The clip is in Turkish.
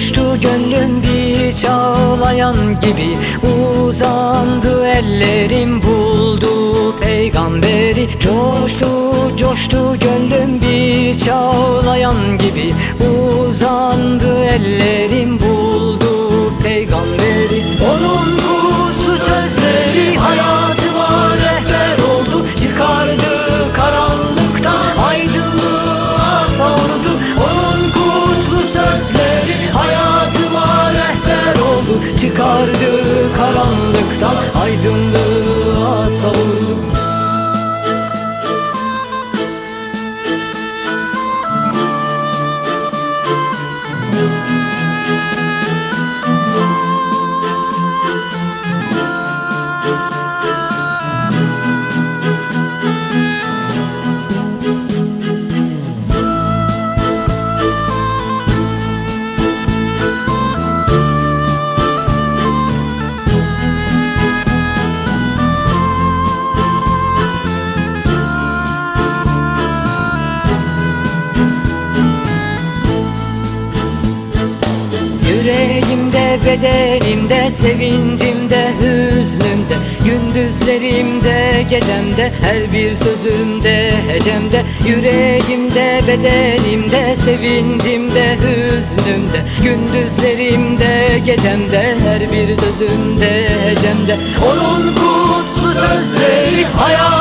Coştu gönlüm hiç ağlayan gibi Uzandı ellerim buldu. Peygamberi Coştu coştu gönlüm bir çağlayan gibi Uzandı ellerim buldu. Ay dümdüz bedenimde, sevincimde, hüznümde Gündüzlerimde, gecemde, her bir sözümde, hecemde Yüreğimde, bedenimde, sevincimde, hüznümde Gündüzlerimde, gecemde, her bir sözümde, hecemde. Onun kutlu sözleri hayatıma